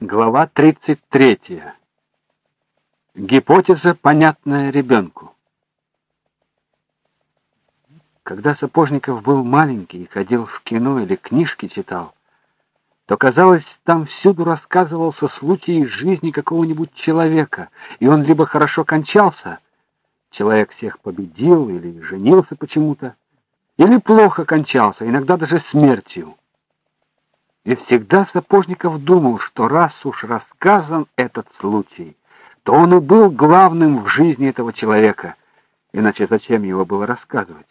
Глава 33. Гипотеза, понятная ребенку. Когда Сапожников был маленький и ходил в кино или книжки читал, то, казалось, там всюду рассказывался случай из жизни какого-нибудь человека, и он либо хорошо кончался, человек всех победил или женился почему-то, или плохо кончался, иногда даже смертью. И всегда Сапожников думал, что раз уж рассказан этот случай, то он и был главным в жизни этого человека, иначе зачем его было рассказывать?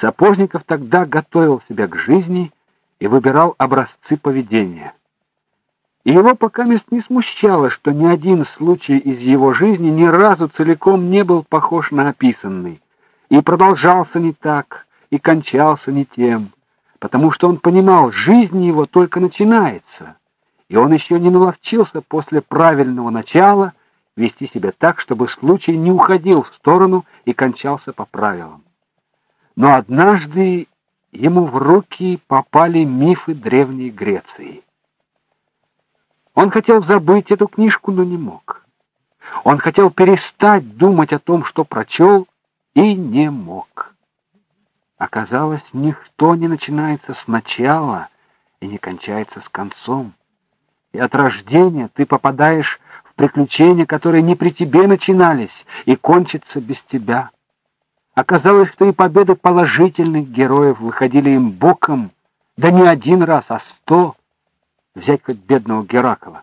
Сапожников тогда готовил себя к жизни и выбирал образцы поведения. И его пока мест не смущало, что ни один случай из его жизни ни разу целиком не был похож на описанный, и продолжался не так, и кончался не тем потому что он понимал, жизнь его только начинается, и он еще не наловчился после правильного начала вести себя так, чтобы случай не уходил в сторону и кончался по правилам. Но однажды ему в руки попали мифы древней Греции. Он хотел забыть эту книжку, но не мог. Он хотел перестать думать о том, что прочел, и не мог. Оказалось, никто не начинается сначала и не кончается с концом. И от рождения ты попадаешь в приключения, которые не при тебе начинались и кончатся без тебя. Оказалось, что и победы положительных героев выходили им боком, да не один раз, а сто. Взять хоть бедного Геракла.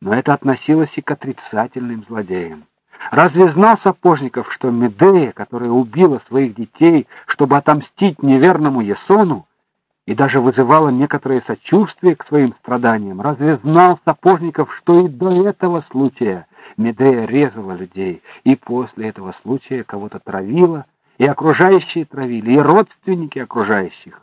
Но это относилось и к отрицательным злодеям. Разве знал Сапожников, что Медея, которая убила своих детей, чтобы отомстить неверному Есону, и даже вызывала некоторое сочувствие к своим страданиям, разве знал Сапожников, что и до этого случая Медея резала людей, и после этого случая кого-то травила, и окружающие травили, и родственники окружающих?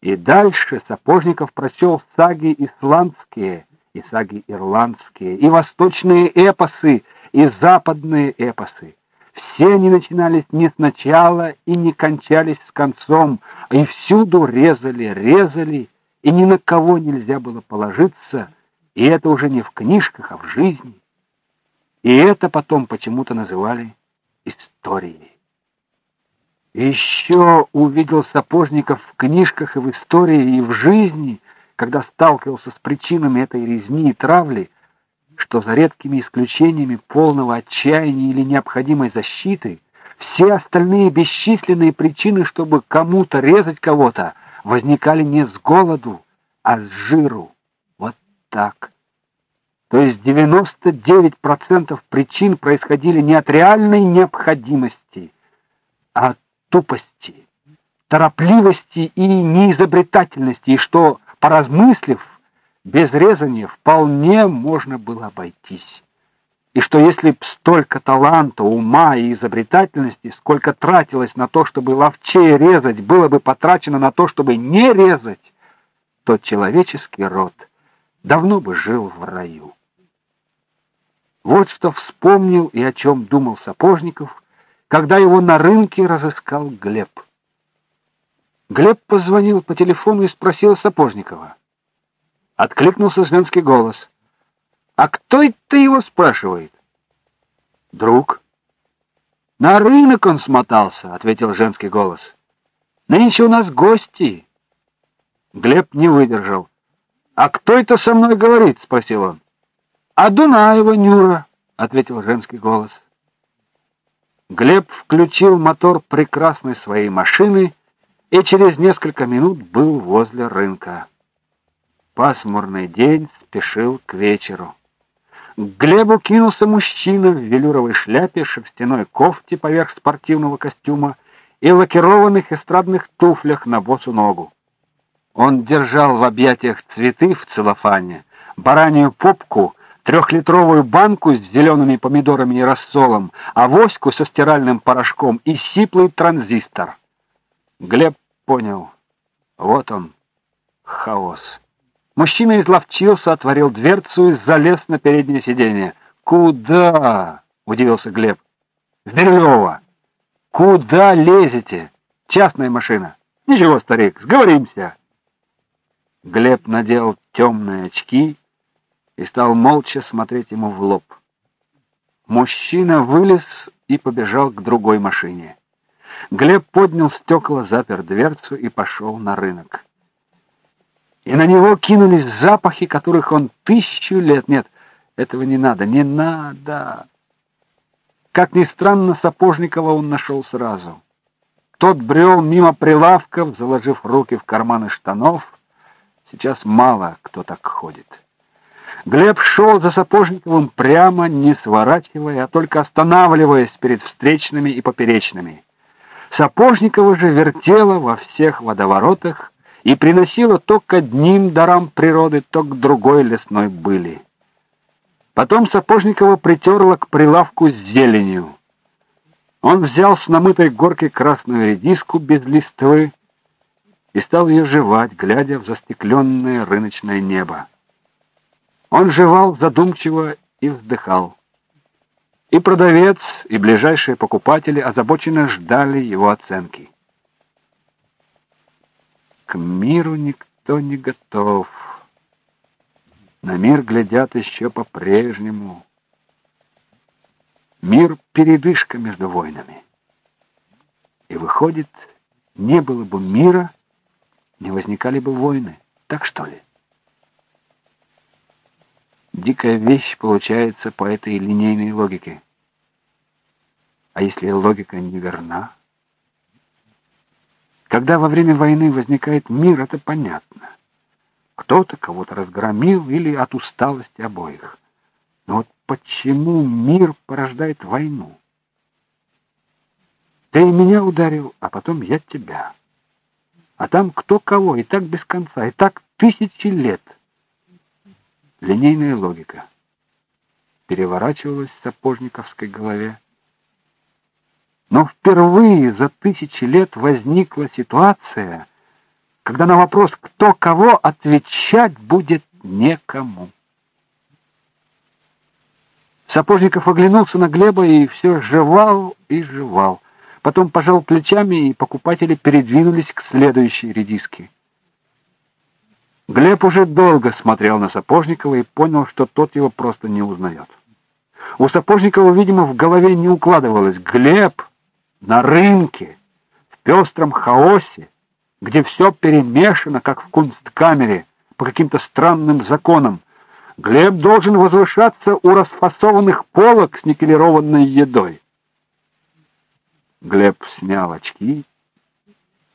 И дальше Сапожников прочел саги исландские, и саги ирландские, и восточные эпосы, и западные эпосы. Все они начинались не сначала и не кончались с концом, и всюду резали, резали, и ни на кого нельзя было положиться, и это уже не в книжках, а в жизни. И это потом почему-то называли историей. Еще увидел Сапожников в книжках и в истории, и в жизни, когда сталкивался с причинами этой резни и травли, что за редкими исключениями полного отчаяния или необходимой защиты все остальные бесчисленные причины, чтобы кому-то резать кого-то, возникали не с голоду, а с жиру. Вот так. То есть 99% причин происходили не от реальной необходимости, а от тупости, торопливости и неизобретательности, и что, поразмыслив, без резания вполне можно было обойтись. И что если б столько таланта, ума и изобретательности, сколько тратилось на то, чтобы ловчее резать, было бы потрачено на то, чтобы не резать, то человеческий род давно бы жил в раю. Вот что вспомнил и о чем думал Сапожников, когда его на рынке разыскал Глеб. Глеб позвонил по телефону и спросил Сапожникова: Откликнулся женский голос. А кто это его спрашивает? Друг. На рынок он смотался, ответил женский голос. Нынче у нас гости. Глеб не выдержал. А кто это со мной говорит, спросил он. А Дунаева Нюра, ответил женский голос. Глеб включил мотор прекрасной своей машины и через несколько минут был возле рынка. Пасмурный день спешил к вечеру. К Глебу кинулся мужчина в велюровой шляпе, шерстяной кофте поверх спортивного костюма и лакированных эстрадных туфлях на босу ногу. Он держал в объятиях цветы в целлофане, баранью попку, трехлитровую банку с зелеными помидорами и рассолом, авоську со стиральным порошком и сиплый транзистор. Глеб понял. Вот он, хаос. Мужчина изловчился, отворил дверцу и залез на переднее сиденье. "Куда?" удивился Глеб. "В Берлёво. Куда лезете? Частная машина. Ничего, старик, сговоримся". Глеб надел темные очки и стал молча смотреть ему в лоб. Мужчина вылез и побежал к другой машине. Глеб поднял стекла, запер дверцу и пошел на рынок. И на него кинулись запахи, которых он тысячу лет... Нет, этого не надо, не надо. Как ни странно, Сапожникова он нашел сразу. Тот брел мимо прилавков, заложив руки в карманы штанов. Сейчас мало кто так ходит. Глеб шел за Сапожниковым прямо, не сворачивая, а только останавливаясь перед встречными и поперечными. Сапожникова же вертела во всех водоворотах и приносила то к одним дарам природы, то к другой лесной были. Потом Сапожникова притерла к прилавку с зеленью. Он взял с намытой горки красную редиску без листвы и стал ее жевать, глядя в застекленное рыночное небо. Он жевал задумчиво и вздыхал. И продавец, и ближайшие покупатели озабоченно ждали его оценки. К миру никто не готов. На мир глядят еще по-прежнему. Мир — передышка между войнами. И выходит, не было бы мира, не возникали бы войны. Так что ли? Дикая вещь получается по этой линейной логике. А если логика неверна? Когда во время войны возникает мир, это понятно. Кто-то кого-то разгромил или от усталости обоих. Но вот почему мир порождает войну? Ты меня ударил, а потом я тебя. А там кто кого, и так без конца, и так тысячи лет — Линейная логика переворачивалась в сапожниковской голове. Но впервые за тысячи лет возникла ситуация, когда на вопрос «кто кого» отвечать будет некому. Сапожников оглянулся на Глеба и все жевал и жевал. Потом пожал плечами, и покупатели передвинулись к следующей редиске. Глеб уже долго смотрел на Сапожникова и понял, что тот его просто не узнает. У Сапожникова, видимо, в голове не укладывалось Глеб на рынке, в пестром хаосе, где все перемешано, как в кунсткамере, по каким-то странным законам. Глеб должен возвышаться у расфасованных полок с никелированной едой. Глеб снял очки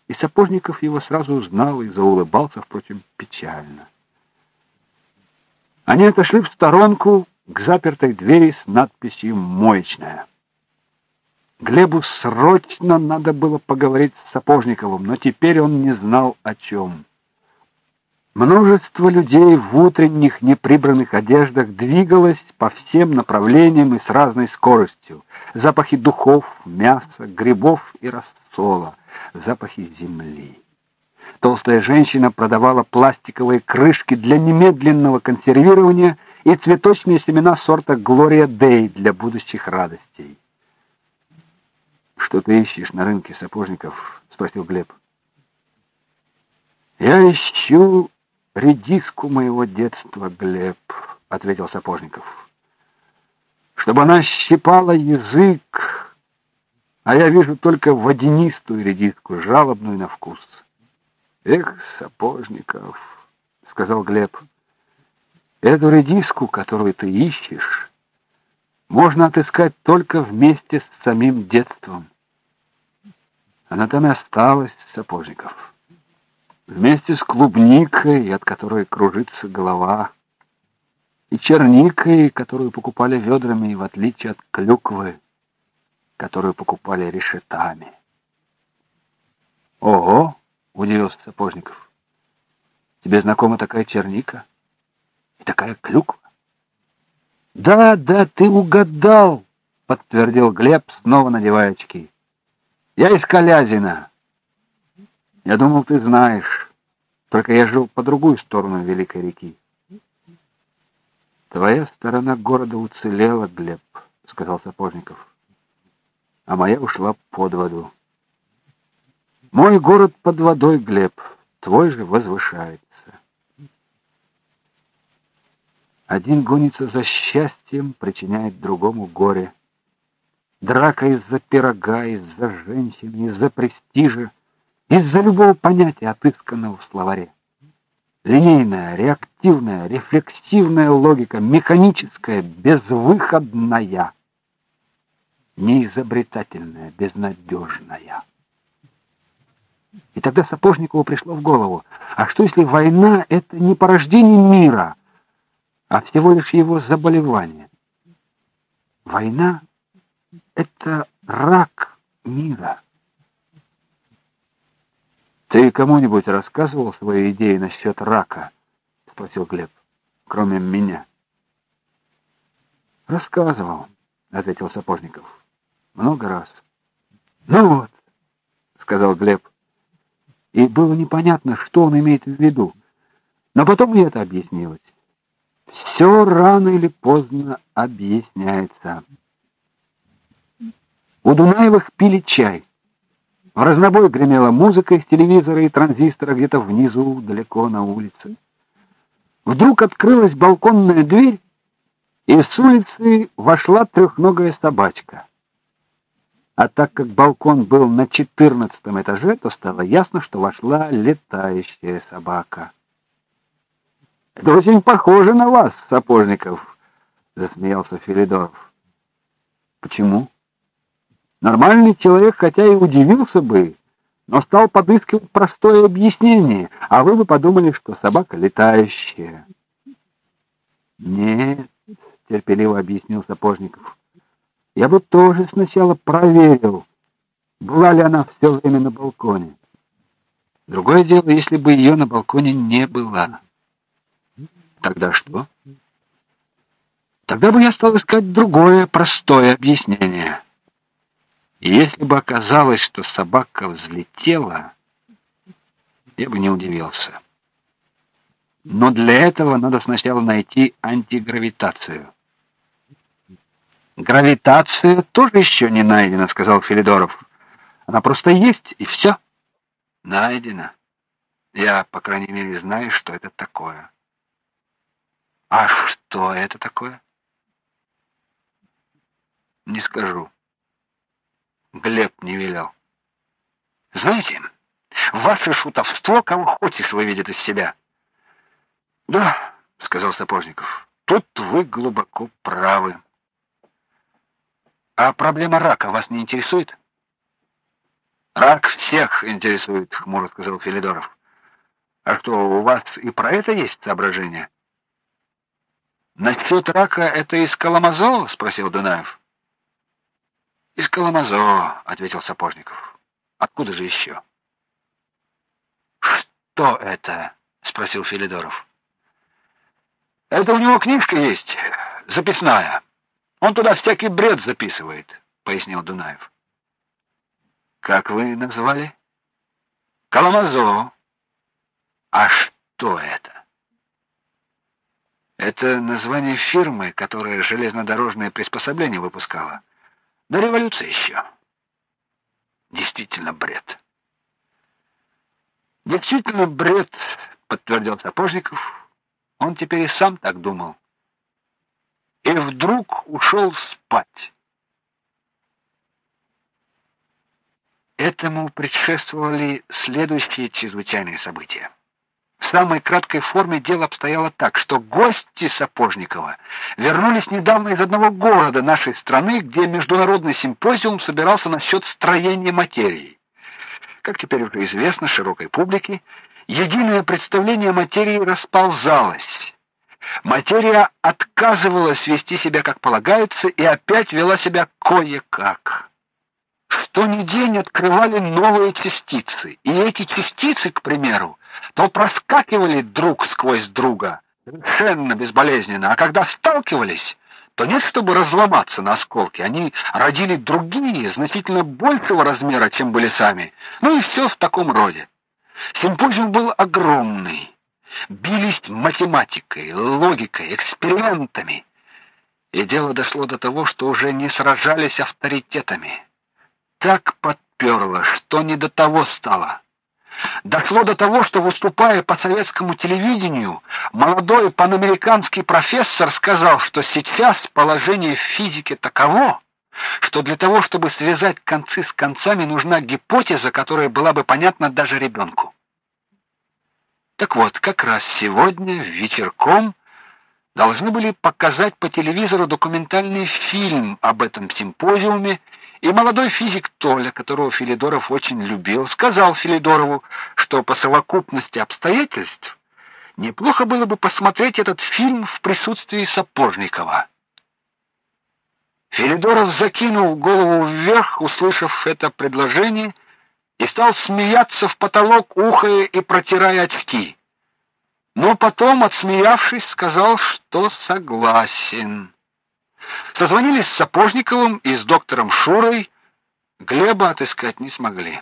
и Сапожников его сразу узнал и заулыбался, впрочем, печально. Они отошли в сторонку к запертой двери с надписью «Моечная». Глебу срочно надо было поговорить с Сапожниковым, но теперь он не знал о чем. Множество людей в утренних неприбранных одеждах двигалось по всем направлениям и с разной скоростью. Запахи духов, мяса, грибов и рассола запахи земли. Толстая женщина продавала пластиковые крышки для немедленного консервирования и цветочные семена сорта Глория Дей для будущих радостей. «Что ты ищешь на рынке сапожников?» — спросил Глеб. «Я ищу редиску моего детства, Глеб», — ответил Сапожников. «Чтобы она щипала язык, а я вижу только водянистую редиску, жалобную на вкус. Эх, Сапожников, сказал Глеб. Эту редиску, которую ты ищешь, можно отыскать только вместе с самим детством. Она там и осталась, Сапожников. Вместе с клубникой, от которой кружится голова, и черникой, которую покупали ведрами, в отличие от клюквы которую покупали решетами. Ого, удивился Сапожников. Тебе знакома такая черника и такая клюква? Да, да, ты угадал, подтвердил Глеб, снова надевая очки. Я из Калязина. Я думал, ты знаешь. Только я жил по другую сторону Великой реки. Твоя сторона города уцелела, Глеб, сказал Сапожников а моя ушла под воду. Мой город под водой, Глеб, твой же возвышается. Один гонится за счастьем, причиняет другому горе. Драка из-за пирога, из-за женщины, из-за престижа, из-за любого понятия, отысканного в словаре. Линейная, реактивная, рефлексивная логика, механическая, безвыходная, неизобретательная, безнадежная. И тогда Сапожникову пришло в голову, а что если война — это не порождение мира, а всего лишь его заболевание? Война — это рак мира. Ты кому-нибудь рассказывал свои идеи насчет рака? спросил Глеб. Кроме меня. Рассказывал, ответил Сапожников. Много раз. Ну вот, сказал Глеб. И было непонятно, что он имеет в виду. Но потом и это объяснилось. Все рано или поздно объясняется. У Дунаевых пили чай. В разнобой гремела музыка из телевизора и транзистора где-то внизу, далеко на улице. Вдруг открылась балконная дверь, и с улицы вошла трехногая собачка. А так как балкон был на четырнадцатом этаже, то стало ясно, что вошла летающая собака. «Это очень похоже на вас, Сапожников», — засмеялся Филидоров. «Почему?» Нормальный человек, хотя и удивился бы, но стал подыскивать простое объяснение, а вы бы подумали, что собака летающая. Нет, терпеливо объяснил Сапожников. Я бы тоже сначала проверил, была ли она все время на балконе. Другое дело, если бы ее на балконе не было. Тогда что? Тогда бы я стал искать другое простое объяснение. И если бы оказалось, что собака взлетела, я бы не удивился. Но для этого надо сначала найти антигравитацию. Гравитация тоже еще не найдена, сказал Филидоров. Она просто есть и все. Найдена. Я, по крайней мере, знаю, что это такое. А что это такое? Не скажу. Глеб не велел. Знаете, ваше шутовство кого хочешь выведет из себя. Да, сказал Сапожников. Тут вы глубоко правы. А проблема рака вас не интересует? Рак всех интересует, хмуро сказал Филидоров. А что, у вас и про это есть соображение? Насчет рака это из Коломозова, спросил Дунаев. Из Коломозо, ответил Сапожников. Откуда же еще?» Что это? спросил Филидоров. Это у него книжка есть, записная. Он туда всякий бред записывает, пояснил Дунаев. Как вы назвали? Коломозо. А что это? Это название фирмы, которая железнодорожные приспособления выпускала. До революции еще. Действительно бред. Действительно бред, подтвердил Сапожников. Он теперь и сам так думал. И вдруг ушел спать. Этому предшествовали следующие чрезвычайные события. В самой краткой форме дело обстояло так, что гости Сапожникова вернулись недавно из одного города нашей страны, где международный симпозиум собирался насчет строения материи. Как теперь уже известно широкой публике, единое представление о материи расползалось. Материя отказывалась вести себя как полагается и опять вела себя кое-как. Что ни день открывали новые частицы, и эти частицы, к примеру, то проскакивали друг сквозь друга совершенно безболезненно, а когда сталкивались, то нет, чтобы разломаться на осколки, они родили другие, значительно большего размера, чем были сами. Ну и все в таком роде. Симпозиум был огромный. Бились математикой, логикой, экспериментами. И дело дошло до того, что уже не сражались авторитетами. Так подперло, что не до того стало. дошло до того, что выступая по советскому телевидению, молодой панамериканский профессор сказал, что сейчас положение в физике таково, что для того, чтобы связать концы с концами, нужна гипотеза, которая была бы понятна даже ребенку. Так вот, как раз сегодня вечерком должны были показать по телевизору документальный фильм об этом симпозиуме, и молодой физик Толя, которого Филидоров очень любил, сказал Филидорову, что по совокупности обстоятельств неплохо было бы посмотреть этот фильм в присутствии Сапожникова. Филидоров закинул голову вверх, услышав это предложение, и стал смеяться в потолок, ухая и протирая очки. Но потом, отсмеявшись, сказал, что согласен. Созвонились с Сапожниковым и с доктором Шурой, Глеба отыскать не смогли.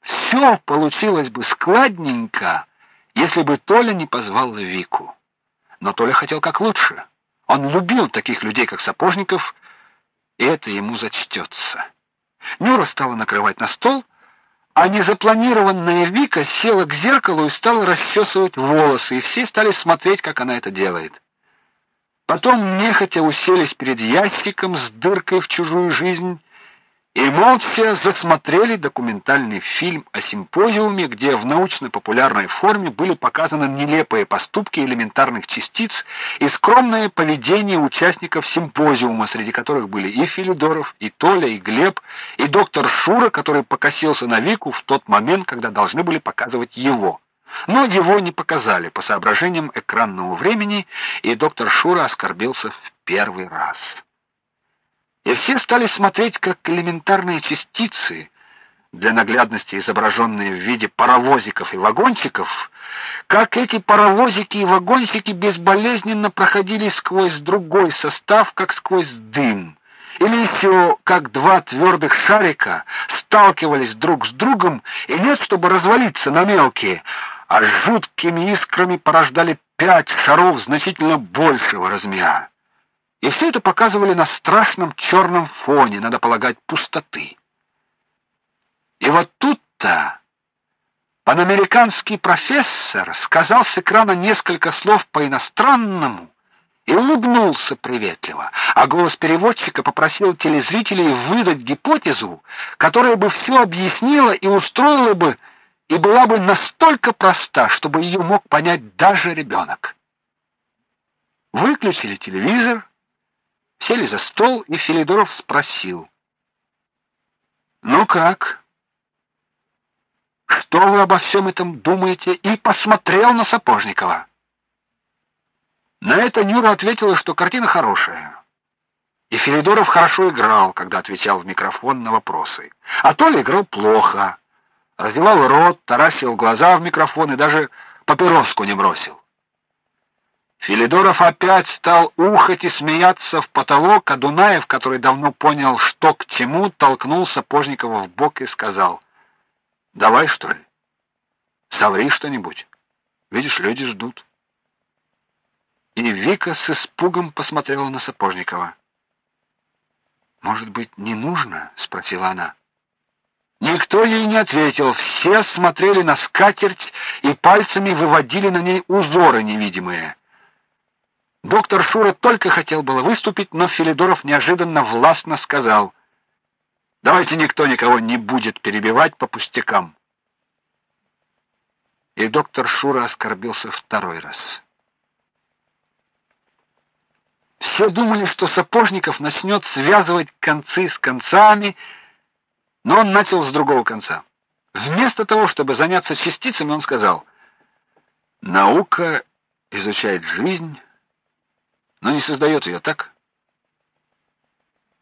Все получилось бы складненько, если бы Толя не позвал Вику. Но Толя хотел как лучше. Он любил таких людей, как Сапожников, и это ему зачтется. Нюра стала накрывать на стол, а незапланированная Вика села к зеркалу и стала расчесывать волосы, и все стали смотреть, как она это делает. Потом нехотя уселись перед ящиком с дыркой в чужую жизнь и молча засмотрели документальный фильм о симпозиуме, где в научно-популярной форме были показаны нелепые поступки элементарных частиц и скромное поведение участников симпозиума, среди которых были и Филидоров, и Толя, и Глеб, и доктор Шура, который покосился на Вику в тот момент, когда должны были показывать его. Но его не показали по соображениям экранного времени, и доктор Шура оскорбился в первый раз. И все стали смотреть, как элементарные частицы, для наглядности изображенные в виде паровозиков и вагончиков, как эти паровозики и вагончики безболезненно проходили сквозь другой состав, как сквозь дым. Или еще как два твердых шарика сталкивались друг с другом, и нет, чтобы развалиться на мелкие, а жуткими искрами порождали пять шаров значительно большего размера. И все это показывали на страшном черном фоне, надо полагать, пустоты. И вот тут-то панамериканский профессор сказал с экрана несколько слов по-иностранному и улыбнулся приветливо, а голос переводчика попросил телезрителей выдать гипотезу, которая бы все объяснила и устроила бы, и была бы настолько проста, чтобы ее мог понять даже ребенок. Выключили телевизор, Сели за стол, и Филидоров спросил: "Ну как? Что вы обо всем этом думаете?" и посмотрел на Сапожникова. На это Нюра ответила, что картина хорошая. И Филидоров хорошо играл, когда отвечал в микрофон на вопросы. А Толя играл плохо. Раздевал рот, таращил глаза в микрофон и даже папироску не бросил. Филидоров опять стал ухать и смеяться в потолок, а Дунаев, который давно понял, что к чему, толкнул Сапожникова в бок и сказал: "Давай, что ли? Соври что-нибудь. Видишь, люди ждут". И Вика с испугом посмотрела на Сапожникова. "Может быть, не нужно?" спросила она. Никто ей не ответил. Все смотрели на скатерть и пальцами выводили на ней узоры невидимые. Доктор Шура только хотел было выступить, но Филидоров неожиданно властно сказал: "Давайте никто никого не будет перебивать по пустякам". И доктор Шура оскорбился второй раз. Все думали, что Сапожников начнет связывать концы с концами, но он начал с другого конца. Вместо того, чтобы заняться частицами, он сказал: "Наука изучает жизнь, но не создает ее, так?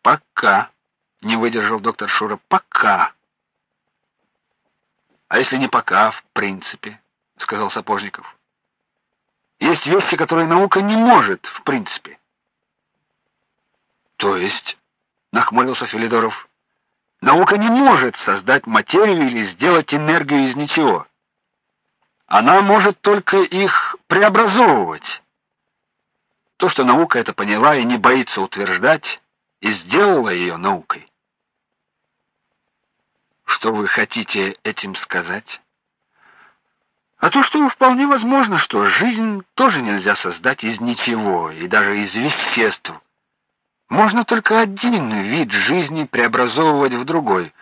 Пока, не выдержал доктор Шура, пока. А если не пока, в принципе, сказал Сапожников. Есть вещи, которые наука не может, в принципе. То есть, нахмурился Филидоров, наука не может создать материю или сделать энергию из ничего. Она может только их преобразовывать. То, что наука это поняла и не боится утверждать, и сделала ее наукой. Что вы хотите этим сказать? А то, что вполне возможно, что жизнь тоже нельзя создать из ничего, и даже из веществ. Можно только один вид жизни преобразовывать в другой,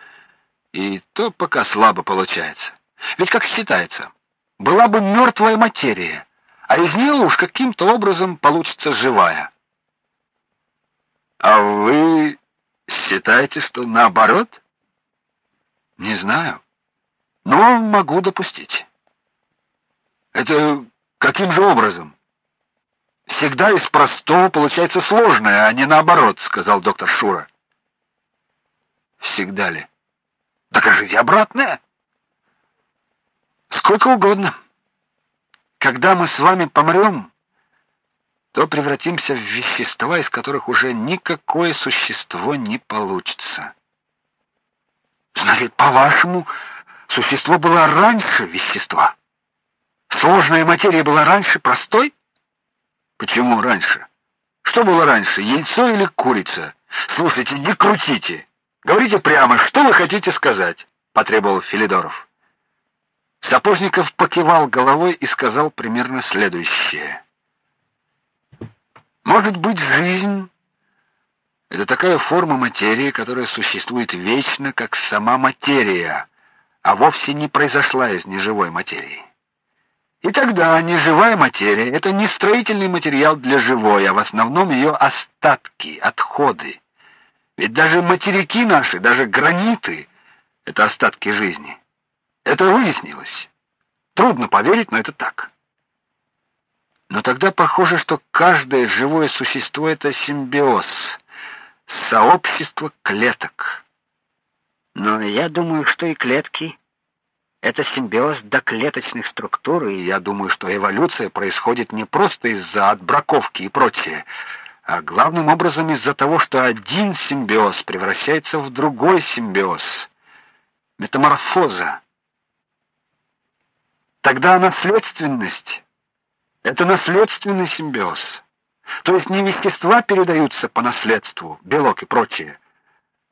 и то пока слабо получается. Ведь как считается, была бы мертвая материя, а из нее уж каким-то образом получится живая. А вы считаете, что наоборот? Не знаю, но могу допустить. Это каким же образом? Всегда из простого получается сложное, а не наоборот, сказал доктор Шура. Всегда ли? Докажите обратное. Сколько угодно. Когда мы с вами помрем, то превратимся в вещества, из которых уже никакое существо не получится. Значит, по-вашему, существо было раньше вещества? Сложная материя была раньше простой? Почему раньше? Что было раньше, яйцо или курица? Слушайте, не крутите. Говорите прямо, что вы хотите сказать, потребовал Филидоров. Сапожников покивал головой и сказал примерно следующее: Может быть, жизнь это такая форма материи, которая существует вечно, как сама материя, а вовсе не произошла из неживой материи. И тогда неживая материя это не строительный материал для живой, а в основном ее остатки, отходы. Ведь даже материки наши, даже граниты это остатки жизни. Это выяснилось. Трудно поверить, но это так. Но тогда похоже, что каждое живое существо это симбиоз, сообщество клеток. Но я думаю, что и клетки это симбиоз доклеточных структур, и я думаю, что эволюция происходит не просто из-за отбраковки и прочее, а главным образом из-за того, что один симбиоз превращается в другой симбиоз. Метаморфоза. Тогда наследственность это наследственный симбиоз. То есть не вещества передаются по наследству, белок и прочее,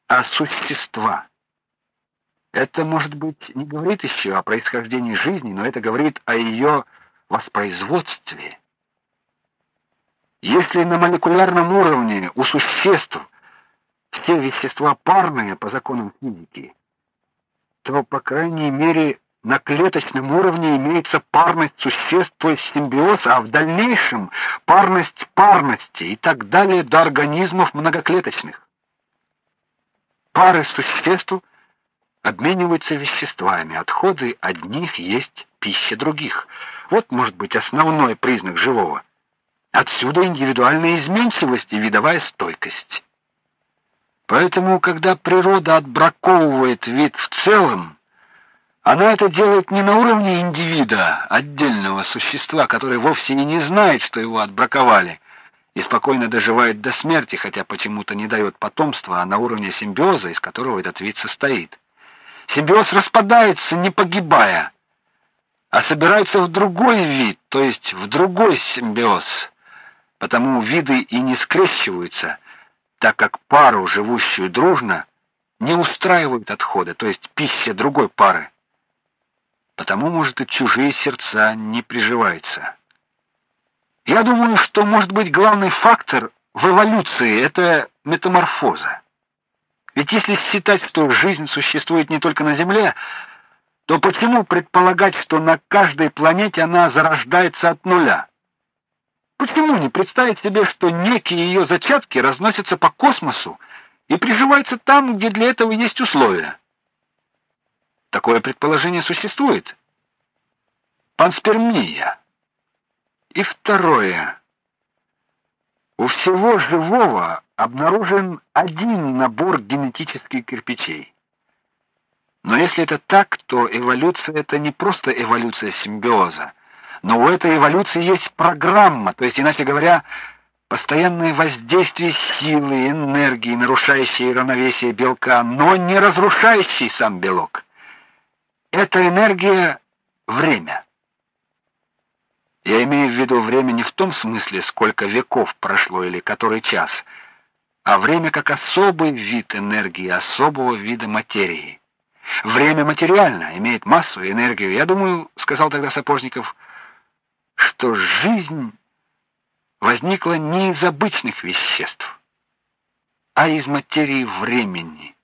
а существа. Это, может быть, не говорит еще о происхождении жизни, но это говорит о ее воспроизводстве. Если на молекулярном уровне у существ все вещества парные по законам физики, то, по крайней мере, на клеточном уровне имеется парность существ, то есть симбиоз, а в дальнейшем парность парности и так далее до организмов многоклеточных. Пары существ обмениваются веществами, отходы одних есть пища других. Вот может быть основной признак живого. Отсюда индивидуальная изменчивость и видовая стойкость. Поэтому, когда природа отбраковывает вид в целом, она это делает не на уровне индивида, отдельного существа, которое вовсе и не знает, что его отбраковали, и спокойно доживает до смерти, хотя почему-то не дает потомства, а на уровне симбиоза, из которого этот вид состоит. Симбиоз распадается, не погибая, а собирается в другой вид, то есть в другой симбиоз. Потому виды и не скрещиваются, так как пару, живущую дружно, не устраивают отходы, то есть пища другой пары. Потому, может, и чужие сердца не приживаются. Я думаю, что, может быть, главный фактор в эволюции это метаморфоза. Ведь если считать, что жизнь существует не только на Земле, то почему предполагать, что на каждой планете она зарождается от нуля? Почему не представить себе, что некие ее зачатки разносятся по космосу и приживаются там, где для этого есть условия? Такое предположение существует. Панспермия. И второе. У всего живого обнаружен один набор генетических кирпичей. Но если это так, то эволюция это не просто эволюция симбиоза, но у этой эволюции есть программа, то есть иначе говоря, постоянное воздействие силы, энергии, нарушающей равновесие белка, но не разрушающей сам белок. Эта энергия время. Я имею в виду время не в том смысле, сколько веков прошло или который час, а время как особый вид энергии, особого вида материи. Время материально, имеет массу и энергию. Я думаю, сказал тогда Сапожников, что жизнь возникла не из обычных веществ, а из материи времени.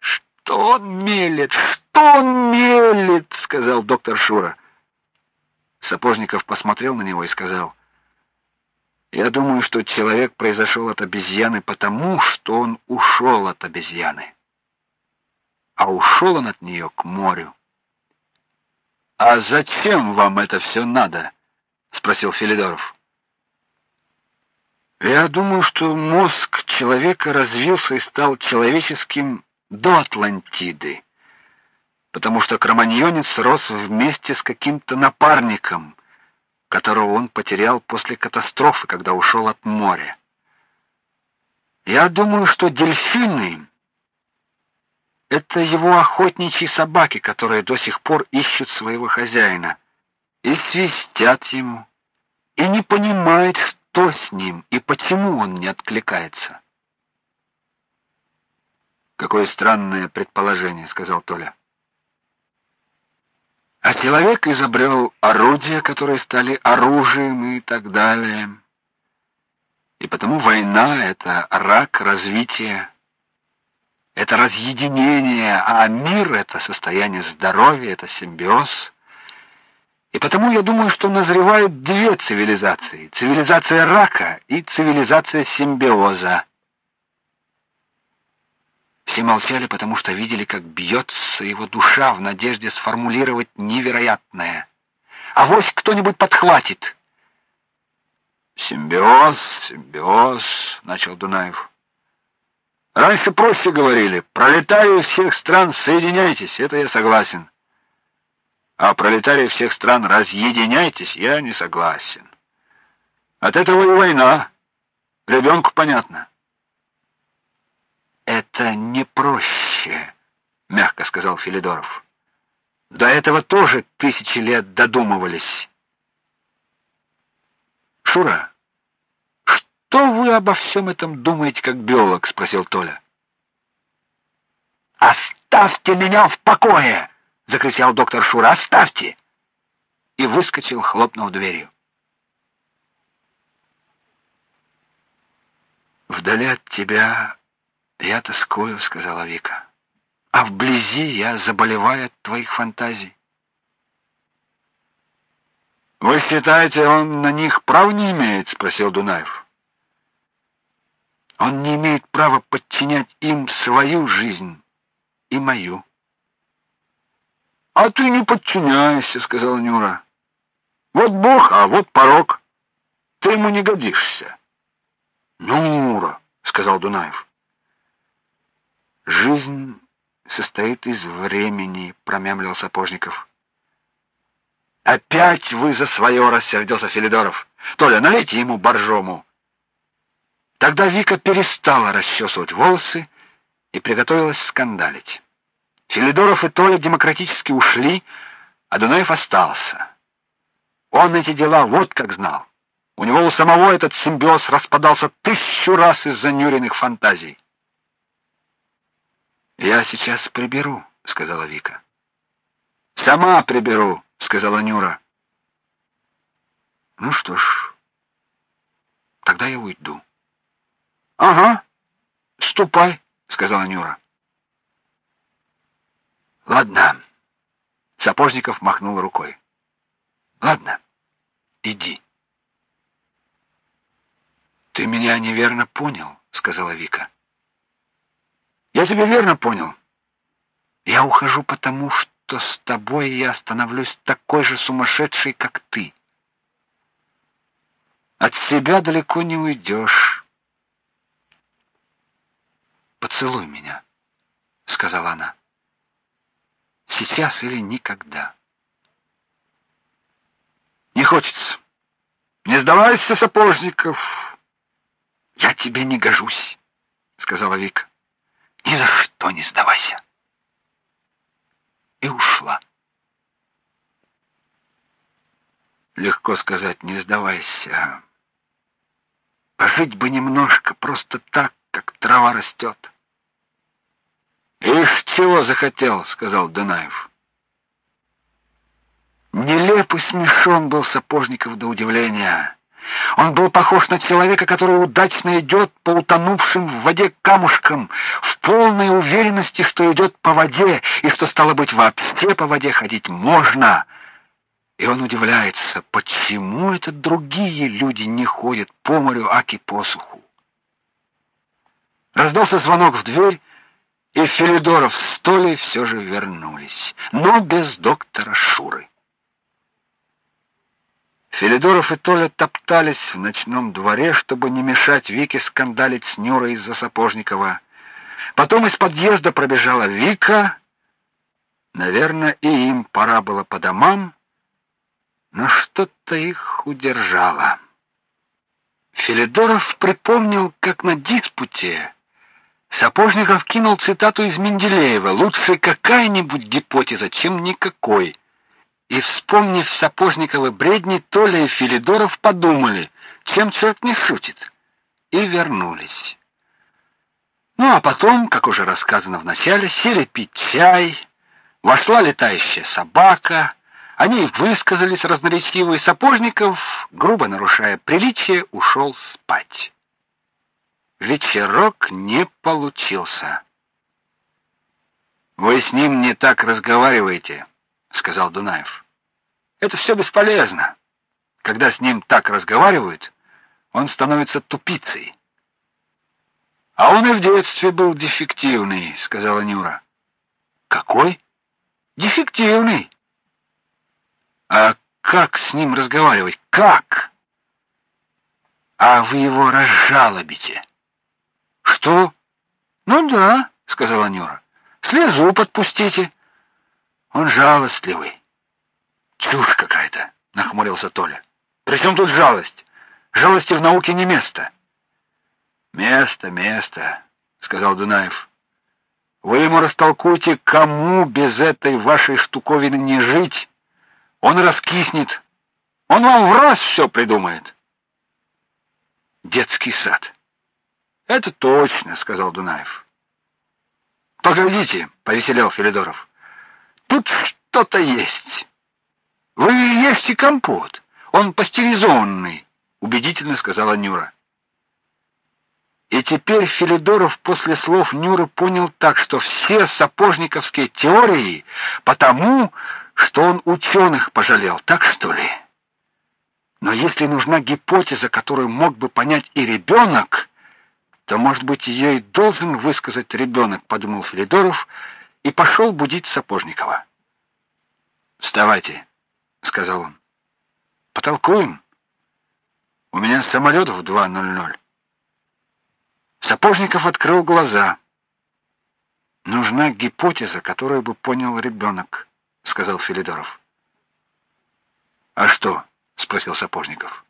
Что он мелет? Что он мелет, сказал доктор Шура. Сапожников посмотрел на него и сказал: "Я думаю, что человек произошел от обезьяны потому, что он ушел от обезьяны. А ушел он от нее к морю. А зачем вам это все надо?" спросил Филидоров. Я думаю, что мозг человека развился и стал человеческим до Атлантиды потому что кроманьонец рос вместе с каким-то напарником, которого он потерял после катастрофы, когда ушел от моря. Я думаю, что дельфины это его охотничьи собаки, которые до сих пор ищут своего хозяина и свистят ему, и не понимают, что с ним и почему он не откликается. Какое странное предположение, сказал Толя. А человек изобрел орудия, которые стали оружием и так далее. И потому война это рак развития, это разъединение, а мир это состояние здоровья, это симбиоз. И потому я думаю, что назревают две цивилизации: цивилизация рака и цивилизация симбиоза. Все молчали, потому что видели, как бьется его душа в надежде сформулировать невероятное. А вось кто-нибудь подхватит. Симбиоз, симбиоз, начал Дунаев. Раньше проще говорили: пролетарии всех стран, соединяйтесь, это я согласен. А пролетарии всех стран, разъединяйтесь, я не согласен. От этого и война. Ребенку понятно. Это не проще, мягко сказал Филидоров. До этого тоже тысячи лет додумывались. Шура, что вы обо всем этом думаете как биолог, спросил Толя. Оставьте меня в покое, закричал доктор Шура. Оставьте! И выскочил, хлопнув дверью. Вдали от тебя я тоскую, сказала Вика. А вблизи я заболеваю от твоих фантазий. Вы считаете, он на них прав не имеет, спросил Дунаев. Он не имеет права подчинять им свою жизнь и мою. А ты не подчиняйся, сказала Нюра. Вот Бог, а вот порок. Ты ему не годишься. Нюра, сказал Дунаев. Жизнь состоит из времени, промямлил Сапожников. Опять вы за свое рассердился Филидоров. Толя, налейте ему боржому. Тогда Вика перестала расчесывать волосы и приготовилась скандалить. Филидоров и Толя демократически ушли, а Дунаев остался. Он эти дела вот как знал. У него у самого этот симбиоз распадался тысячу раз из-за Нюриных фантазий. Я сейчас приберу, сказала Вика. Сама приберу, сказала Нюра. Ну что ж, тогда я уйду. Ага. Ступай, сказала Нюра. Ладно. Сапожников махнул рукой. Ладно. Иди. Ты меня неверно понял, сказала Вика. Я тебя верно понял. Я ухожу потому, что с тобой я становлюсь такой же сумасшедшей, как ты. От себя далеко не уйдешь. Поцелуй меня, сказала она. Сейчас или никогда. Не хочется. Не сдавайся, Сапожников. Я тебе не гожусь, сказала Вика. Ни за что не сдавайся. И ушла. Легко сказать, не сдавайся. Пожить бы немножко, просто так, как трава растет. Ишь чего захотел, сказал Дунаев. Нелеп смешон был Сапожников до удивления. Он был похож на человека, который удачно идет по утонувшим в воде камушкам, в полной уверенности, что идет по воде и что стало быть вообще по воде ходить можно. И он удивляется, почему это другие люди не ходят по морю, аки по суху. Раздался звонок в дверь, и Филидоров с Толей все же вернулись, но без доктора Шуры. Филидоров и Толя топтались в ночном дворе, чтобы не мешать Вике скандалить с Нюрой из-за Сапожникова. Потом из подъезда пробежала Вика. Наверное, и им пора было по домам, но что-то их удержало. Филидоров припомнил, как на диспуте Сапожников кинул цитату из Менделеева: "Лучше какая-нибудь гипотеза, чем никакой". И вспомнив Сапожниковы бредни, Толя и Филидоров подумали, чем черт не шутит, и вернулись. Ну а потом, как уже рассказано в начале, сели пить чай, вошла летающая собака, они высказались разноречиво, и Сапожников, грубо нарушая приличие, ушел спать. Вечерок не получился. Вы с ним не так разговариваете, сказал Дунаев. Это все бесполезно. Когда с ним так разговаривают, он становится тупицей. А он и в детстве был дефективный, сказала Нюра. Какой? Дефективный. А как с ним разговаривать? Как? А вы его разжалобите. Что? Ну да, сказала Нюра. Слезу подпустите. Он жалостливый. Чушь какая-то, нахмурился Толя. При чем тут жалость? Жалости в науке не место. Место, место, сказал Дунаев. Вы ему растолкуйте, кому без этой вашей штуковины не жить. Он раскиснет. Он вам в раз все придумает. Детский сад. Это точно, сказал Дунаев. Погодите, повеселел Филидоров. Тут что-то есть. Вы ешьте компот. Он пастеризованный, убедительно сказала Нюра. И теперь Филидоров после слов Нюры понял так, что все сапожниковские теории потому, что он ученых пожалел, так что ли? Но если нужна гипотеза, которую мог бы понять и ребенок, то, может быть, ее и должен высказать ребенок, подумал Филидоров и пошел будить Сапожникова. "Вставайте", сказал он. "Потолкуем. У меня самолет в 2:00". Сапожников открыл глаза. Нужна гипотеза, которую бы понял ребенок», — сказал Филидоров. А что? спросил Сапожников.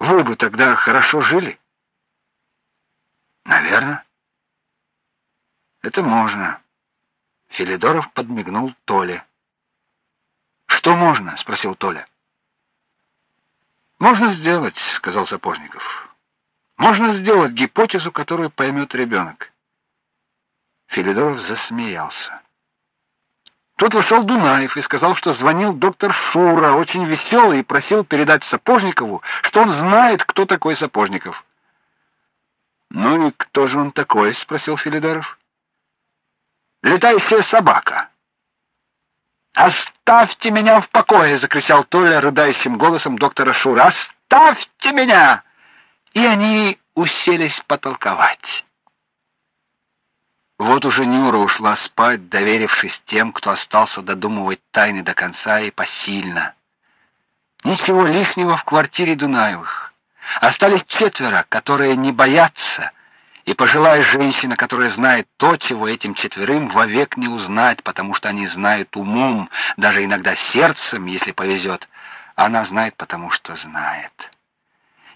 Вы бы тогда хорошо жили? Наверное. Это можно. Филидоров подмигнул Толе. Что можно? спросил Толя. Можно сделать, сказал Сапожников. Можно сделать гипотезу, которую поймет ребенок. Филидоров засмеялся. Тут вошел Дунаев и сказал, что звонил доктор Шура, очень веселый, и просил передать Сапожникову, что он знает, кто такой Сапожников. Ну и кто же он такой? спросил Филидоров. Летающая собака. Оставьте меня в покое, закричал Толя рыдающим голосом доктора Шура. Оставьте меня! И они уселись потолковать. Вот уже Нюра ушла спать, доверившись тем, кто остался додумывать тайны до конца и посильно. Ничего лишнего в квартире Дунаевых. Остались четверо, которые не боятся и пожилая женщина, которая знает то, чего этим четверым вовек не узнать, потому что они знают умом, даже иногда сердцем, если повезет. Она знает, потому что знает.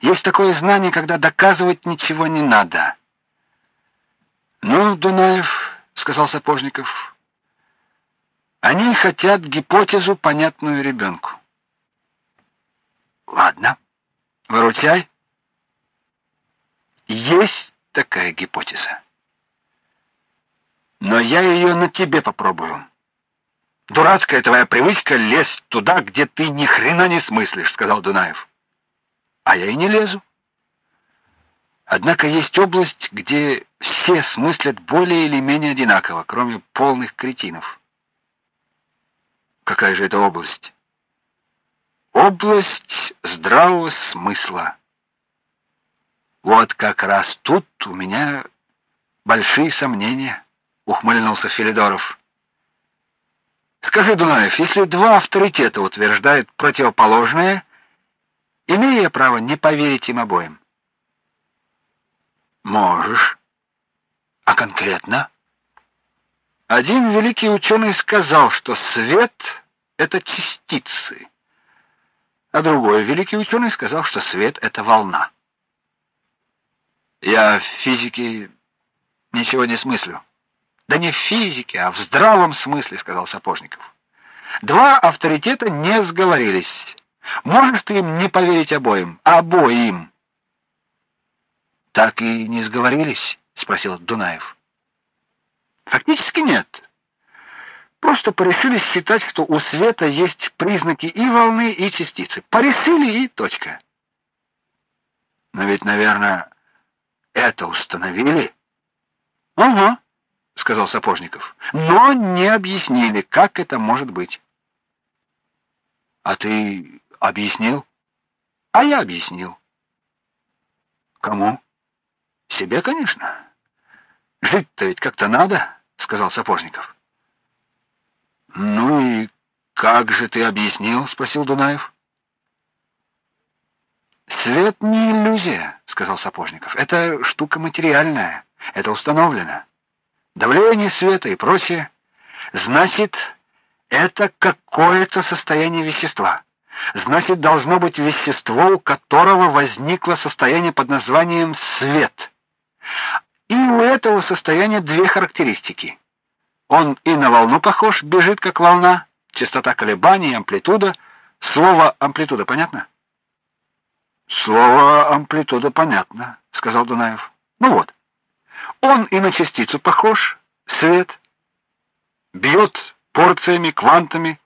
Есть такое знание, когда доказывать ничего не надо. Ну, Дунаев, сказал Сапожников. Они хотят гипотезу, понятную ребенку. Ладно. Выручай. Есть такая гипотеза. Но я ее на тебе попробую. Дурацкая твоя привычка лезть туда, где ты ни хрена не смыслишь, сказал Дунаев. А я и не лезу. Однако есть область, где все смыслят более или менее одинаково, кроме полных кретинов. Какая же это область? Область здравого смысла. Вот как раз тут у меня большие сомнения, ухмыльнулся Филидоров. Скажи, Дунаев, если два авторитета утверждают противоположное, имею я право не поверить им обоим? Можешь. А конкретно? Один великий ученый сказал, что свет это частицы. А другой великий ученый сказал, что свет это волна. Я в физике ничего не смыслю. Да не в физике, а в здравом смысле, сказал Сапожников. Два авторитета не сговорились. Можешь ты им не поверить обоим, обоим. Так и не сговорились, спросил Дунаев. Фактически нет. Просто порешили считать, что у света есть признаки и волны, и частицы. Порешили и точка. Но ведь, наверное, это установили. Ага сказал Сапожников. Но не объяснили, как это может быть. А ты объяснил? А я объяснил. Кому? Себе, конечно. Жить-то ведь как-то надо, сказал Сапожников. Ну и как же ты объяснил, спросил Дунаев. Свет не иллюзия, сказал Сапожников. Это штука материальная, это установлено давление света и прочее, значит, это какое-то состояние вещества. Значит, должно быть вещество, у которого возникло состояние под названием свет. И у этого состояния две характеристики. Он и на волну похож, бежит как волна, частота колебаний, амплитуда. Слово амплитуда понятно? Слово амплитуда понятно, сказал Дунаев. Ну вот. Он и на частицу похож, свет. Бьет порциями, квантами.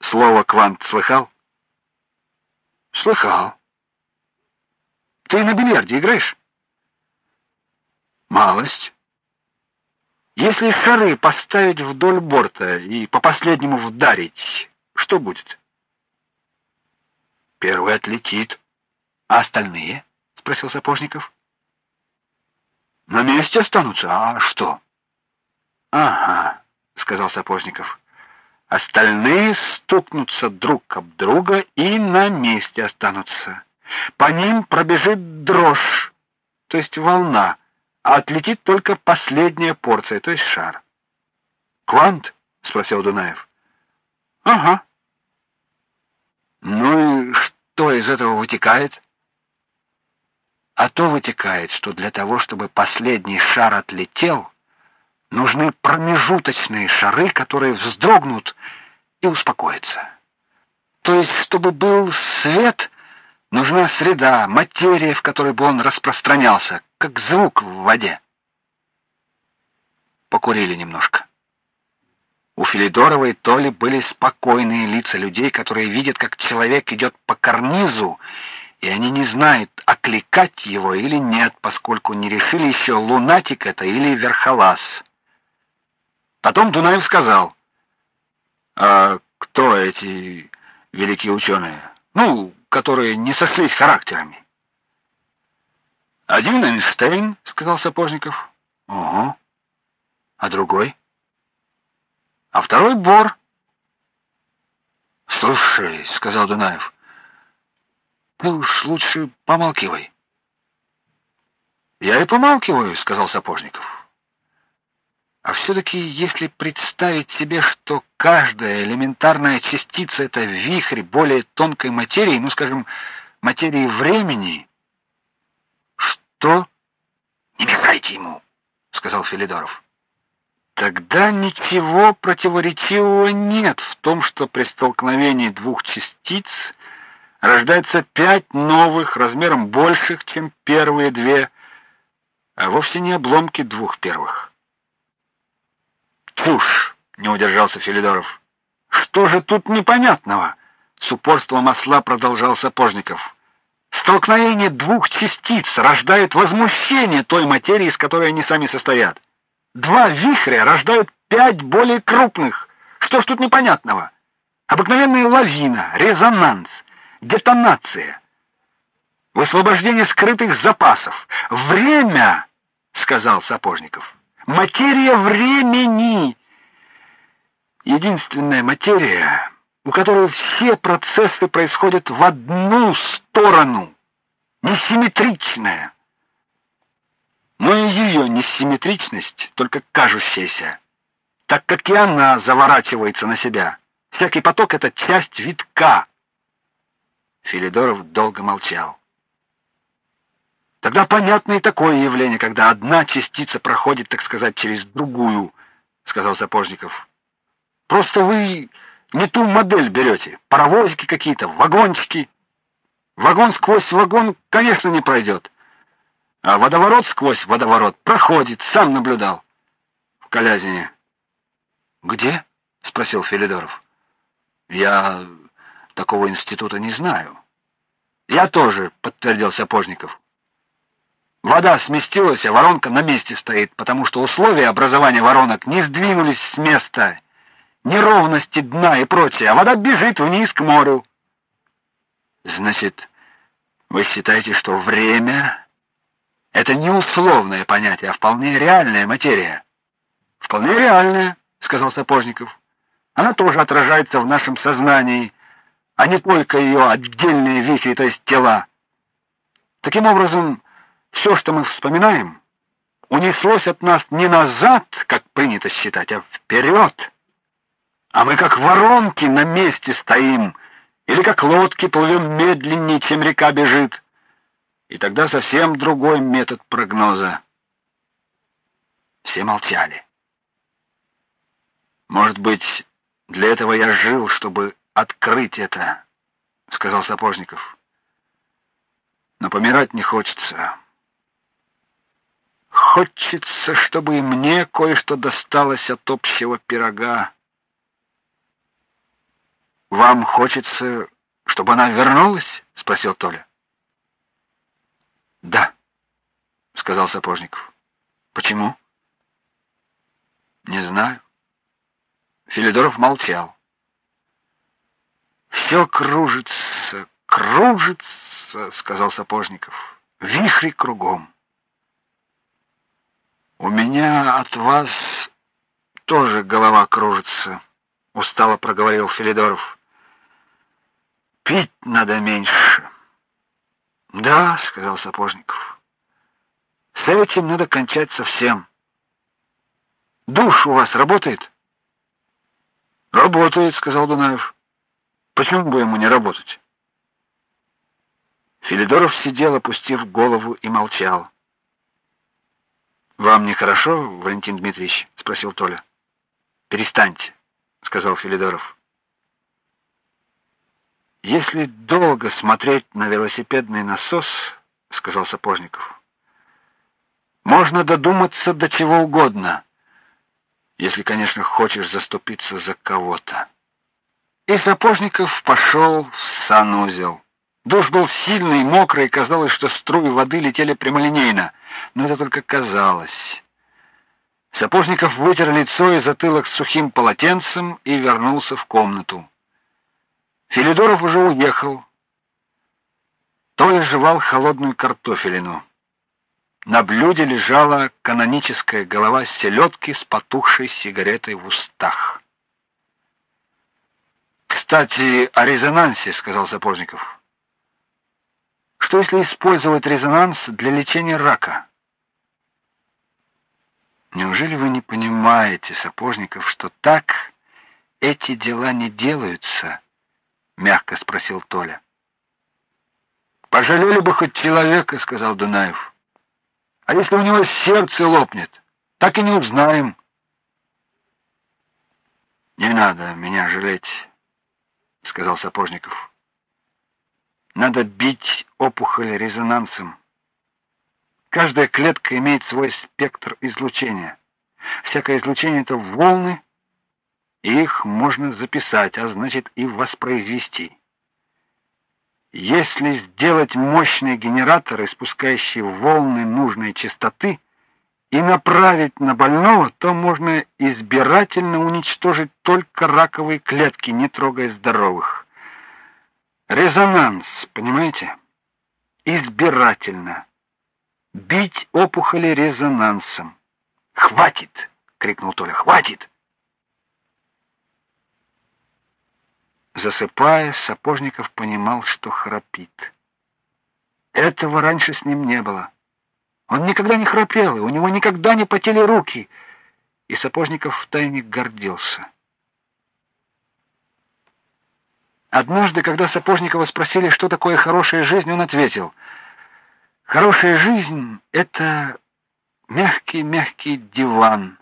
Слово квант слыхал? Слыхал. Ты на бильярде играешь? Малость. Если шары поставить вдоль борта и по последнему вдарить, что будет? Первый отлетит. А остальные? спросил Сапожников. На месте останутся? А что? Ага, сказал Сапожников. Остальные стукнутся друг об друга и на месте останутся. По ним пробежит дрожь, то есть волна, а отлетит только последняя порция, то есть шар. Квант? спросил Дунаев. Ага. Ну и что из этого вытекает? А то вытекает, что для того, чтобы последний шар отлетел, нужны промежуточные шары, которые вздрогнут и успокоятся. То есть, чтобы был свет, нужна среда, материя, в которой бы он распространялся, как звук в воде. Покурили немножко. У Филидоровой и Толи были спокойные лица людей, которые видят, как человек идет по карнизу и они не знают, окликать его или нет, поскольку не решили еще, лунатик это или верхолаз. Потом Дунаев сказал: "А кто эти великие ученые? Ну, которые не сошлись характерами?" "Один Эйнштейн", сказал Сапожников. "Ого. А другой?" "А второй Бор". "Слушай", сказал Дунаев. Ну уж лучше помалкивай. Я и помалкиваю, сказал Сапожников. А все таки если представить себе, что каждая элементарная частица это вихрь более тонкой материи, ну, скажем, материи времени, что? Не мешайте ему, сказал Филидоров. Тогда ничего противоречивого нет в том, что при столкновении двух частиц рождается пять новых, размером больших, чем первые две, а вовсе не обломки двух первых. чушь, не удержался Филидоров. Что же тут непонятного? С упорством осла продолжал Сапожников. Столкновение двух частиц рождает возмущение той материи, из которой они сами состоят. Два вихря рождают пять более крупных. Что ж тут непонятного? Обыкновенная лавина, резонанс, детонация, высвобождение скрытых запасов, время, сказал Сапожников. Материя времени. Единственная материя, у которой все процессы происходят в одну сторону, несимметричная. Но ее несимметричность только кажущаяся, так как и она заворачивается на себя. Всякий поток это часть витка. Филидоров долго молчал. Тогда понятно и такое явление, когда одна частица проходит, так сказать, через другую, сказал Сапожников. Просто вы не ту модель берете. Паровозики какие-то, вагончики. Вагон сквозь вагон, конечно, не пройдет. А водоворот сквозь водоворот проходит, сам наблюдал. В Колязине. Где? спросил Филидоров. Я такого института не знаю. Я тоже, подтвердил Сапожников. Вода сместилась, а воронка на месте стоит, потому что условия образования воронок не сдвинулись с места. Неровности дна и прочее, а вода бежит вниз к морю. Значит, вы считаете, что время это не условное понятие, а вполне реальная материя? Вполне реальная, сказал Сапожников. Она тоже отражается в нашем сознании, а не только ее отдельные вихри, то есть тела. Таким образом, все, что мы вспоминаем, унеслось от нас не назад, как принято считать, а вперед. А мы как воронки на месте стоим, или как лодки плывем медленнее, чем река бежит. И тогда совсем другой метод прогноза. Все молчали. Может быть, для этого я жил, чтобы открыть это, сказал Сапожников. Но помирать не хочется. Хочется, чтобы и мне кое-что досталось от общего пирога. Вам хочется, чтобы она вернулась? спросил Толя. Да, сказал Сапожников. Почему? Не знаю. Филидоров молчал. Все кружится, кружится, сказал Сапожников. Вихри кругом. У меня от вас тоже голова кружится, устало проговорил Филидоров. Пить надо меньше. Да, сказал Сапожников. С этим надо кончать совсем. Душ у вас работает? Работает, сказал Дунаев. Почему бы ему не работать? Филидоров сидел, опустив голову и молчал. Вам нехорошо, Валентин Дмитриевич, спросил Толя. Перестаньте, сказал Филидоров. Если долго смотреть на велосипедный насос, сказал Сапожников. Можно додуматься до чего угодно, если, конечно, хочешь заступиться за кого-то. И Сапожников пошел в санузел. Душ был сильный, мокрый, казалось, что струи воды летели прямолинейно, но это только казалось. Сапожников вытер лицо и затылок сухим полотенцем и вернулся в комнату. Филидоров уже уехал. Толя жевал холодную картофелину. На блюде лежала каноническая голова селедки с потухшей сигаретой в устах. Кстати, о резонансе, сказал Сапожников. Что если использовать резонанс для лечения рака? Неужели вы не понимаете, Сапожников, что так эти дела не делаются? мягко спросил Толя. Пожалели бы хоть человека, сказал Дунаев. А если у него сердце лопнет, так и не узнаем. Не надо меня жалеть, сказал Сапожников. Надо бить опухоль резонансом. Каждая клетка имеет свой спектр излучения. Всякое излучение это волны, и их можно записать, а значит и воспроизвести. Если сделать мощный генератор, испускающий волны нужной частоты, и направить на больного, то можно избирательно уничтожить только раковые клетки, не трогая здоровых. Резонанс, понимаете? Избирательно. Бить опухоли резонансом. Хватит, крикнул Толя. Хватит. Засыпая, Сапожников понимал, что храпит. Этого раньше с ним не было. Он никогда не храпел, и у него никогда не потели руки, и Сапожников втайне гордился. Однажды, когда Сапожникова спросили, что такое хорошая жизнь, он ответил: "Хорошая жизнь это мягкий-мягкий диван,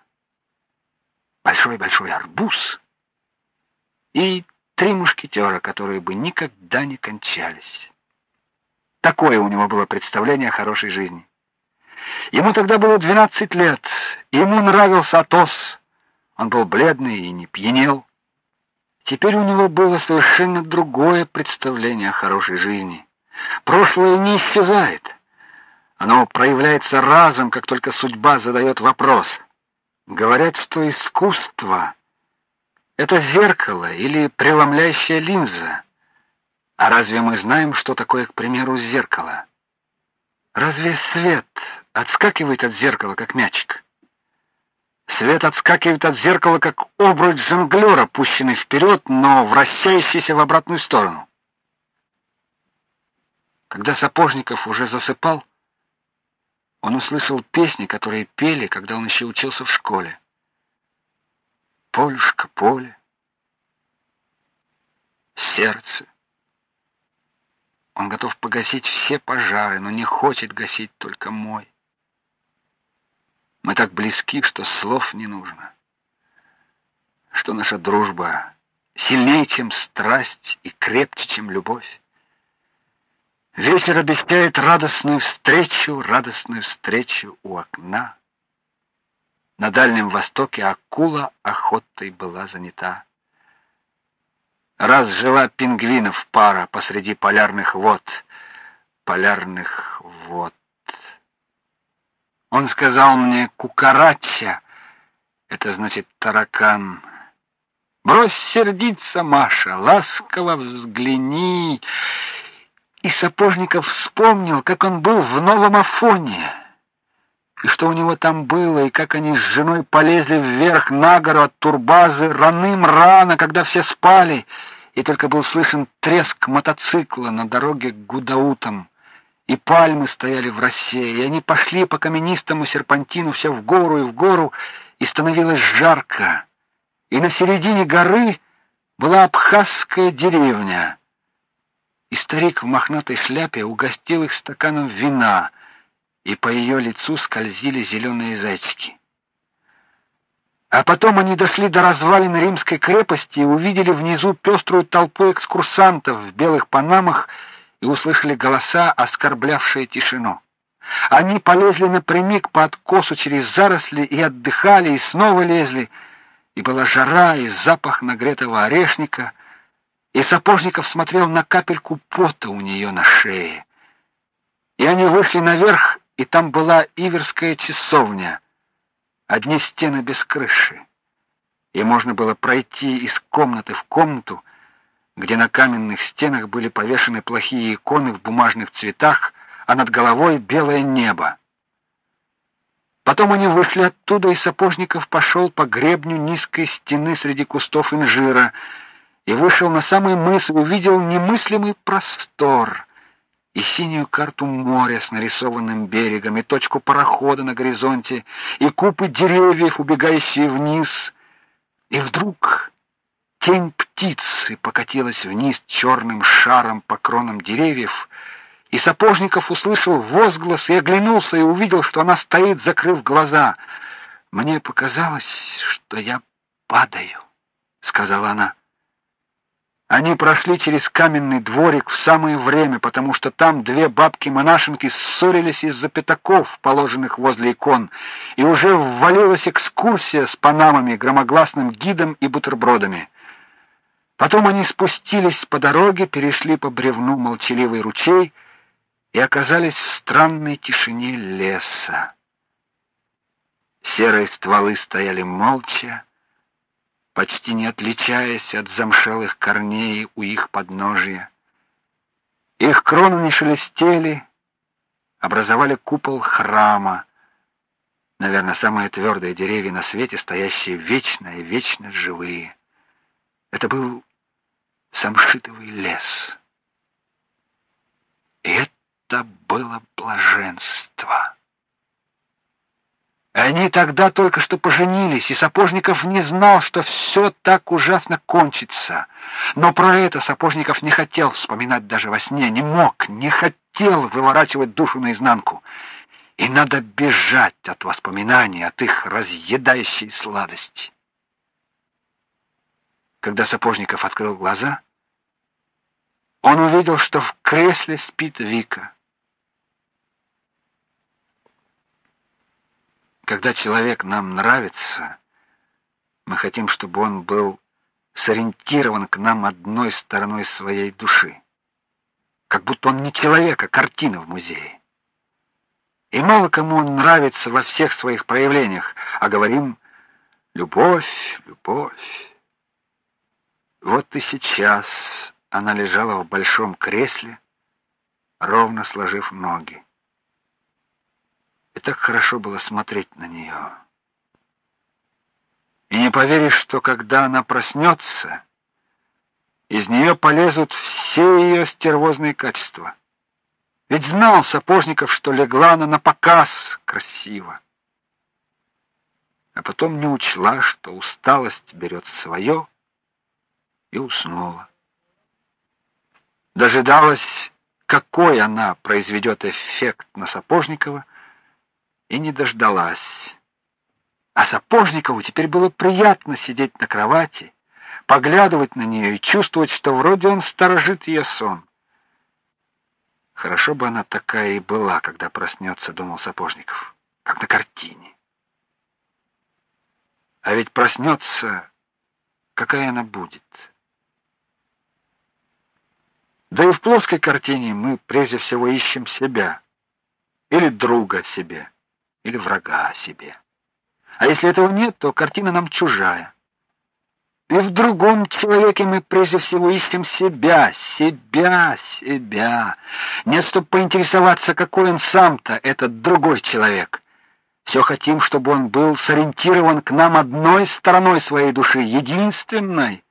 большой-большой арбуз и три мушкетера, которые бы никогда не кончались". Такое у него было представление о хорошей жизни. Ему тогда было 12 лет, ему нравился Атос. Он был бледный и не пьянел. Теперь у него было совершенно другое представление о хорошей жизни. Прошлое не исчезает. Оно проявляется разом, как только судьба задает вопрос. Говорят, что искусство это зеркало или преломляющая линза. А разве мы знаем, что такое, к примеру, зеркало? Разве свет отскакивает от зеркала, как мячик? Свет отскакивает от зеркала, как обруч жонглера, пущенный вперед, но вращающийся в обратную сторону. Когда Сапожников уже засыпал, он услышал песни, которые пели, когда он еще учился в школе. Полюшка, поле, сердце, он готов погасить все пожары, но не хочет гасить только мой. Мы так близки, что слов не нужно. Что наша дружба сильнее, чем страсть и крепче, чем любовь. Ветер обещает радостную встречу, радостную встречу у окна. На Дальнем Востоке акула охотой была занята раз жила пингвинов пара посреди полярных вод, полярных вод. Он сказал мне кукарача, это значит таракан. Брось сердиться, Маша, ласково взгляни. И Сапожников вспомнил, как он был в Новом Афоне. И что у него там было, и как они с женой полезли вверх на гору от турбазы раным рано, когда все спали и только был слышен треск мотоцикла на дороге к Гудаутам, и пальмы стояли в росе, и они пошли по каменистому серпантину все в гору и в гору, и становилось жарко. И на середине горы была абхазская деревня. И старик в мохнатой шляпе угостил их стаканом вина, и по ее лицу скользили зеленые зайчики. А потом они дошли до развалин римской крепости и увидели внизу пеструю толпу экскурсантов в белых панамах и услышали голоса, оскорблявшие тишину. Они полезли напрямик по откосу через заросли и отдыхали, и снова лезли. И была жара, и запах нагретого орешника, и Сапожников смотрел на капельку пота у нее на шее. И они вышли наверх, и там была Иверская часовня — одни стены без крыши. И можно было пройти из комнаты в комнату, где на каменных стенах были повешены плохие иконы в бумажных цветах, а над головой белое небо. Потом они вышли оттуда, и Сапожников пошел по гребню низкой стены среди кустов инжира и вышел на самый мыс и увидел немыслимый простор — и синюю карту моря с нарисованным берегом, и точку парохода на горизонте, и купы деревьев, убегающие вниз. И вдруг тень птицы покатилась вниз черным шаром по кронам деревьев, и Сапожников услышал возглас и оглянулся и увидел, что она стоит, закрыв глаза. Мне показалось, что я падаю, сказала она. Они прошли через каменный дворик в самое время, потому что там две бабки-монашенки ссорились из-за пятаков, положенных возле икон, и уже ввалилась экскурсия с панамами, громогласным гидом и бутербродами. Потом они спустились по дороге, перешли по бревну молчаливый ручей и оказались в странной тишине леса. Серые стволы стояли молча, почти не отличаясь от замшелых корней у их подножия. Их кроны не шелестели, образовали купол храма. Наверное, самые твердые деревья на свете, стоящие вечно и вечно живые. Это был самшитовый лес. Это было блаженство. Они тогда только что поженились, и Сапожников не знал, что все так ужасно кончится. Но про это Сапожников не хотел вспоминать даже во сне, не мог, не хотел выворачивать душу наизнанку. И надо бежать от воспоминаний, от их разъедающей сладости. Когда Сапожников открыл глаза, он увидел, что в кресле спит Вика. Когда человек нам нравится, мы хотим, чтобы он был сориентирован к нам одной стороной своей души. Как будто он не человек, а картина в музее. И мало кому он нравится во всех своих проявлениях, а говорим любовь, любовь. Вот и сейчас она лежала в большом кресле, ровно сложив ноги. И так хорошо было смотреть на нее. И не поверишь, что когда она проснется, из нее полезут все ее стервозные качества. Ведь знал Сапожников, что легла она на показ красиво. А потом не учла, что усталость берет свое, и уснула. Дожидалась, какой она произведет эффект на Сапожникова, и не дождалась. А Сапожникову теперь было приятно сидеть на кровати, поглядывать на нее и чувствовать, что вроде он сторожит ее сон. Хорошо бы она такая и была, когда проснется, думал Сапожников, как на картине. А ведь проснется, какая она будет. Да и в плоской картине мы прежде всего ищем себя или друга себе или врага себе. А если этого нет, то картина нам чужая. И в другом человеке мы прежде всего ищем себя, себя, себя. Нет, чтобы поинтересоваться, какой он сам-то, этот другой человек. Все хотим, чтобы он был сориентирован к нам одной стороной своей души, единственной.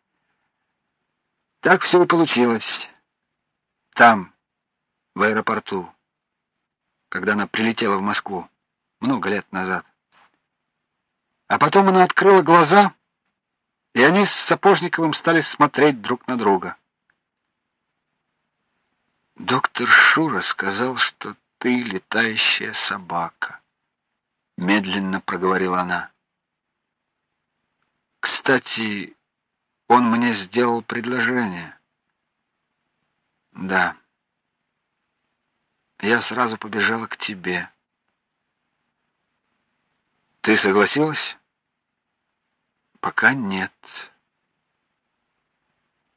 Так все и получилось. Там, в аэропорту, когда она прилетела в Москву много лет назад. А потом она открыла глаза, и они с Сапожниковым стали смотреть друг на друга. Доктор Шура сказал, что ты летающая собака, медленно проговорила она. Кстати, он мне сделал предложение. Да. Я сразу побежала к тебе. Ты согласилась? Пока нет.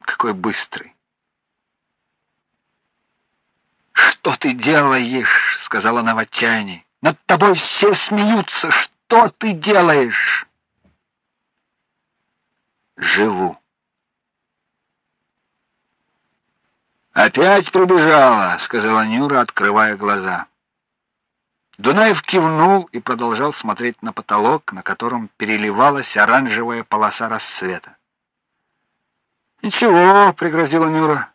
Какой быстрый. Что ты делаешь? сказала она в отчаянии. Над тобой все смеются. Что ты делаешь? Живу. Опять прибежала, сказала Нюра, открывая глаза. Дунаев кивнул и продолжал смотреть на потолок, на котором переливалась оранжевая полоса рассвета. "Ничего", пригрозила Нюра.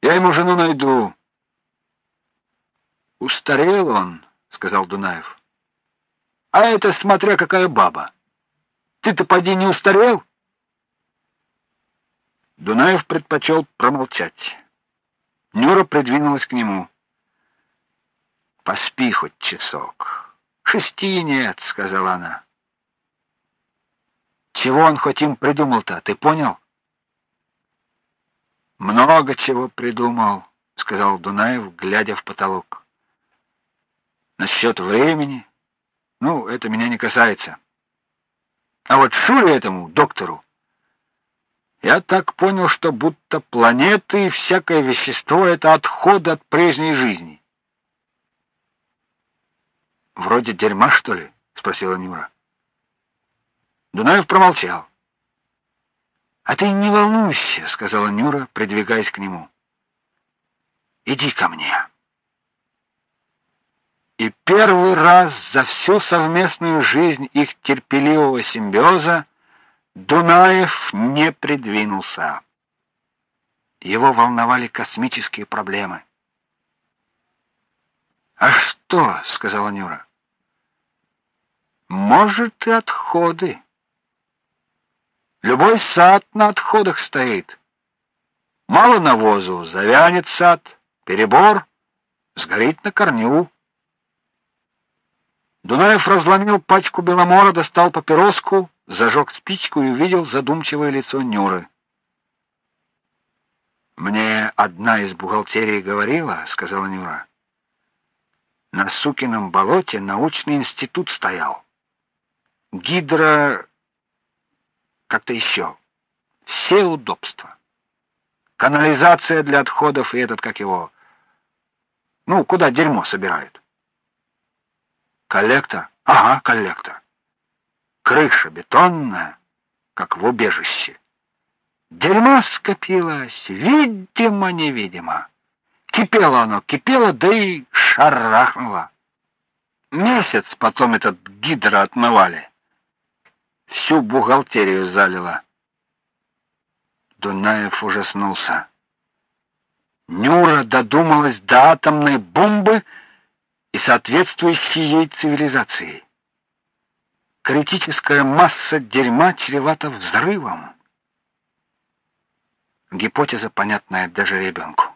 "Я ему жену найду". "Устарел он", сказал Дунаев. "А это смотря какая баба. Ты-то поди не устарел?" Дунаев предпочел промолчать. Нюра придвинулась к нему. Поспи хоть часок. Шести нет, сказала она. Чего он хоть им придумал-то, ты понял? Много чего придумал, сказал Дунаев, глядя в потолок. Насчет времени, ну, это меня не касается. А вот Шуре этому доктору я так понял, что будто планеты и всякое вещество это отходы от прежней жизни. Вроде дерьма, что ли? спросила Нюра. Дунаев промолчал. А ты не волнуйся, сказала Нюра, придвигаясь к нему. Иди ко мне. И первый раз за всю совместную жизнь их терпеливого симбиоза Дунаев не придвинулся. Его волновали космические проблемы. «А что?» — сказала Нюра. «Может, и отходы. Любой сад на отходах стоит. Мало навозу, завянет сад, перебор, сгорит на корню». Дунаев разломил пачку беломора, достал папироску, зажег спичку и увидел задумчивое лицо Нюры. Мне одна из бухгалтерии говорила, сказала Нюра. На Сукином болоте научный институт стоял. Гидро как-то еще. Все удобства. Канализация для отходов и этот как его. Ну, куда дерьмо собирают? Коллектор? Ага, коллектор. Крыша бетонная, как в убежище. Дерьмо скопилось, видимо-невидимо. Кипело оно, кипело, да и шарахнуло. Месяц потом этот гидро отмывали. Всю бухгалтерию залило. Дунаев ужаснулся. Нюра додумалась до атомной бомбы и соответствующей ей цивилизации. Критическая масса дерьма чревата взрывом. Гипотеза, понятная даже ребенку.